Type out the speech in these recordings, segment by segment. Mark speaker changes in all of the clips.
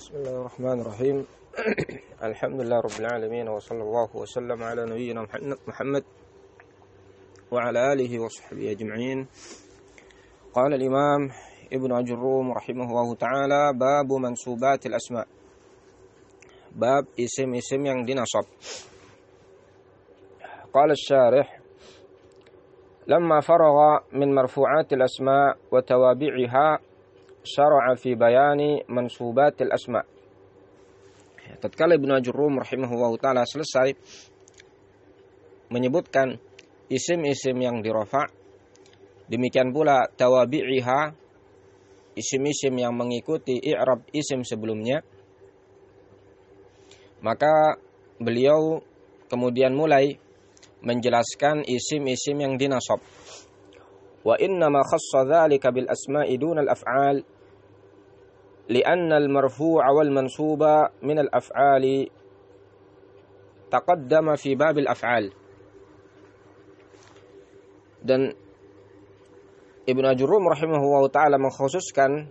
Speaker 1: بسم الله الرحمن الرحيم. الحمد لله رب العالمين وصلى الله وسلم على نبينا محمد وعلى آله وصحبه أجمعين. قال الإمام ابن أجروم رحمه الله تعالى باب منسوبات الأسماء. باب اسم اسم yang dinasab. قال الشارح لما فرغ من مرفوعات الأسماء وتوابعها syara'a fi bayani mansubatil asma. Tatkala Ibnu Ajurrum rahimahullahu taala selesai menyebutkan isim-isim yang dirofa demikian pula tawabi'iha isim-isim yang mengikuti i'rab isim sebelumnya maka beliau kemudian mulai menjelaskan isim-isim yang dinasab. wa inna ma khassa dzalika bil asma'i duna al af'al لأن المرفوع والمنصوب من الأفعال تقدم في باب الأفعال dan Ibnu Ajurum rahimahullah taala mengkhususkan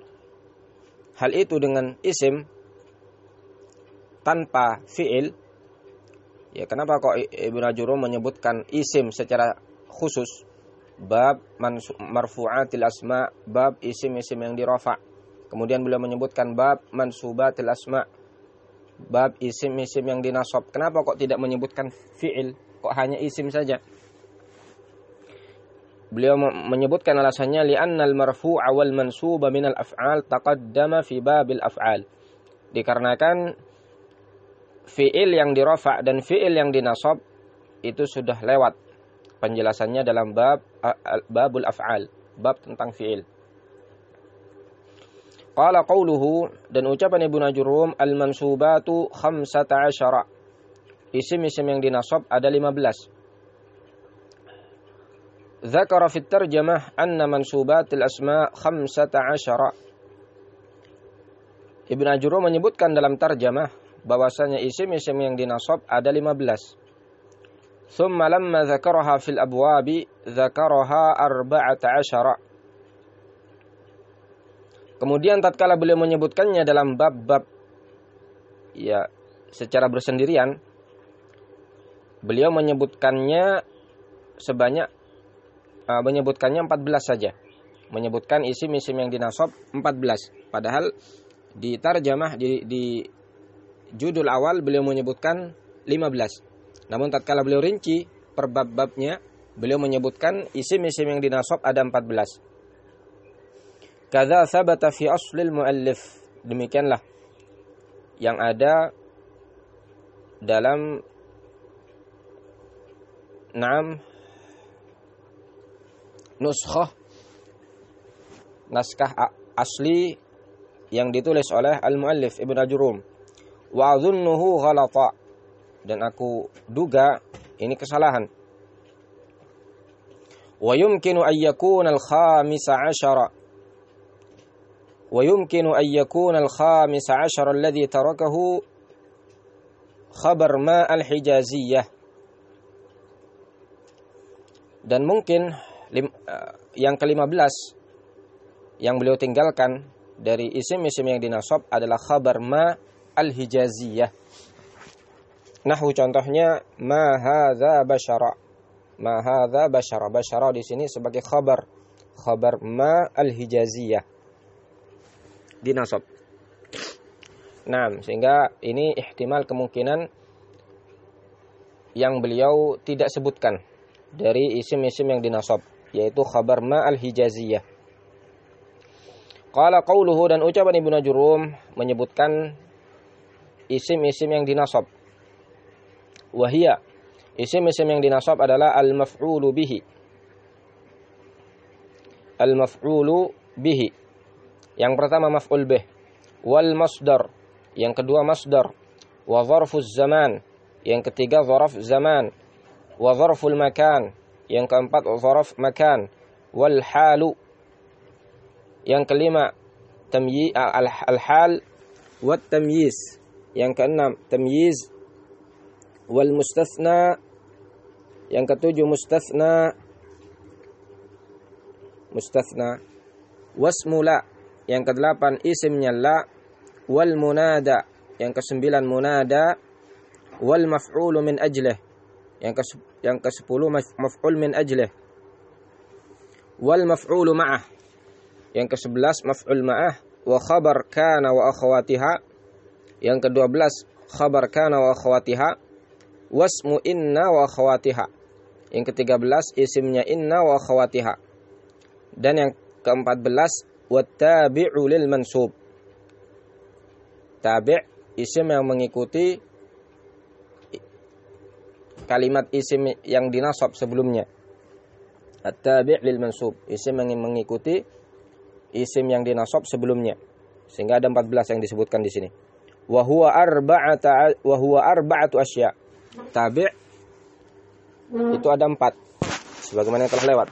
Speaker 1: hal itu dengan isim tanpa fiil ya kenapa kok Ibnu Ajurum menyebutkan isim secara khusus Bab marfu'atil asma bab isim-isim yang dirafa' Kemudian beliau menyebutkan bab mansubatil asma. Bab isim-isim yang dinasab. Kenapa kok tidak menyebutkan fi'il? Kok hanya isim saja? Beliau menyebutkan alasannya li'annal marfu'a wal mansuba minal af'al taqaddama fi babil af'al. Dikarenakan fi'il yang dirafa dan fi'il yang dinasab itu sudah lewat penjelasannya dalam bab babul af'al, bab tentang fi'il. Qala qawluhu dan ucapan Ibnu Ajurum al-mansubatu khamsata asyara. Isim-isim yang dinasab ada 15. Dzakara fi tarjamah anna mansubatil asma khamsata asyara. Ibnu Ajurum menyebutkan dalam tarjamah bahwasanya isim-isim yang dinasab ada 15. Thumma lamma dzakaraha fil abwabi dzakaraha arba'ata asyara. Kemudian tatkala beliau menyebutkannya dalam bab-bab ya secara bersendirian beliau menyebutkannya sebanyak uh, menyebutkannya 14 saja. Menyebutkan isim-isim yang dinasab 14. Padahal di tarjamah di, di judul awal beliau menyebutkan 15. Namun tatkala beliau rinci per bab-babnya beliau menyebutkan isim-isim yang dinasab ada 14. Kada sabata fi aslil muallif. Demikianlah yang ada dalam enam nuskhah naskah asli yang ditulis oleh al-muallif. Wa adhunnuhu ghalata dan aku duga ini kesalahan. Wa yumkinu an yakuna al-khamisa 'ashara wa yumkinu an yakuna al-khamisa 'ashara alladhi tarakahu khabar ma al-hijaziyah. Dan mungkin lim, uh, yang kelima belas yang beliau tinggalkan dari isim-isim yang dinasab adalah khabar ma al-hijaziyah Nahu contohnya ma hadza basyara. Ma hadza basyara. Basyara di sini sebagai khabar. Khabar ma al-hijaziyah dinasab. Nah, sehingga ini ihtimal kemungkinan yang beliau tidak sebutkan dari isim-isim yang dinasab, yaitu khabar ma al-hijaziyah. Qala qawluhu dan ucapan Ibnu Jurum menyebutkan isim-isim yang dinasab. Wahia isim-isim yang dinasab adalah al-maf'ulu bihi. Al-maf'ulu bihi. Yang pertama maf'ul bih. Wal masdar, yang kedua masdar, wa zarfuz zaman, yang ketiga zarf zaman, wa zarful makan, yang keempat zarf makan, wal halu, yang kelima tamyi al, al hal. Wat tamyiz, yang keenam tamyiz, wal mustathna, yang ketujuh mustathna, mustathna, wasmula, yang kedelapan isimnya la. Wal munada. Yang kesembilan munada. Wal maf'ulu min ajlih. Yang ke yang ke sepuluh maf'ul min ajlih. Wal maf'ulu ma'ah. Yang ke sebelas maf'ul ma'ah. Wa khabar kana wa akhawatiha. Yang ke dua belas khabar kana wa akhawatiha wasmu inna wa akhawatiha yang ke tiga belas isimnya inna wa akhawatiha dan yang ke empat belas wattabi'u lil mansub tabi' isim yang mengikuti kalimat isim yang dinasab sebelumnya. At-tabi' lil mansub, isim yang mengikuti isim yang dinasab sebelumnya. Sehingga ada 14 yang disebutkan di sini. Wa huwa arba'ata wa huwa arba'atu asya tabi itu ada empat. Sebagaimana yang telah lewat.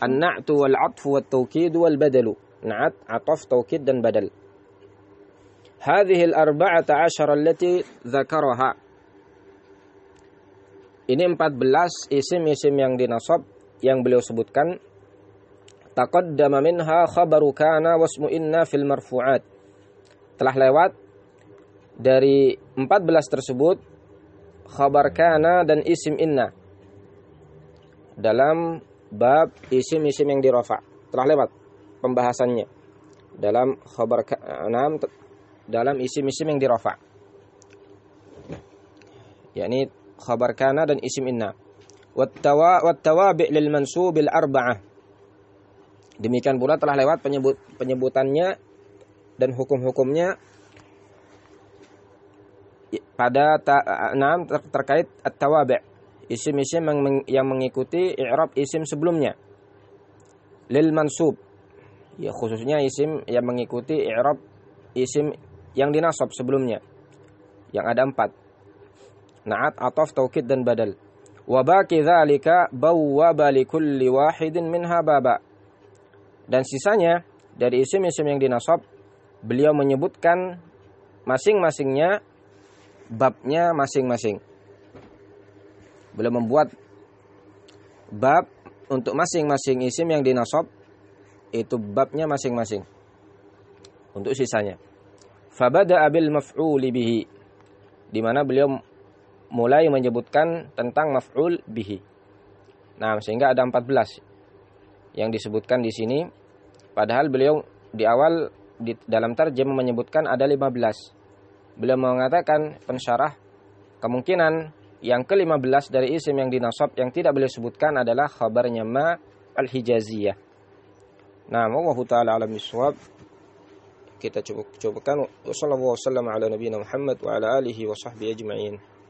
Speaker 1: An-na'tu wal 'athfu wat tawkid wal badalu na'at 'athf tawkid dan badal. Hadhihi al-arba'ata asyara allati dzakaraha ini 14 isim-isim yang dinasab yang beliau sebutkan. Taqaddama minha khabaru kana wasmu inna fil marfu'at. Telah lewat dari 14 tersebut khabar kana dan isim inna dalam bab isim-isim yang dirafa. Telah lewat pembahasannya dalam khabar kana dalam isim-isim yang dirafa. yakni khabar kana dan isim inna. Wattawabi' lil mansubil arba'ah. Demikian pula telah lewat penyebut penyebutannya dan hukum-hukumnya pada enam ter, terkait at-tawabi' isim-isim yang, yang mengikuti i'rab isim sebelumnya. Lil mansub. Ya khususnya isim yang mengikuti i'rab isim yang dinasab sebelumnya. Yang ada empat. Na'at, ataf, taukid dan badal. Wa baqi dzalika bawwaba likulli wahidin minha baba. Dan sisanya dari isim-isim yang dinasab beliau menyebutkan masing-masingnya babnya masing-masing. Beliau membuat bab untuk masing-masing isim yang dinasab itu babnya masing-masing. Untuk sisanya. Fabada abil maf'uli bihi di mana beliau mulai menyebutkan tentang maf'ul bihi. Nah, sehingga ada 14 yang disebutkan di sini. Padahal beliau di awal di dalam terjemah menyebutkan ada 15. Beliau mengatakan pensyarah kemungkinan yang ke-15 dari isim yang dinasab yang tidak beliau sebutkan adalah khabarnya ma al-hijaziyah. Nah, Allah taala alam bisawab. Kita coba cobakan. Wassallallahu wasallam ala nabiyina Muhammad wa ala alihi wa sahbihi ajma'in.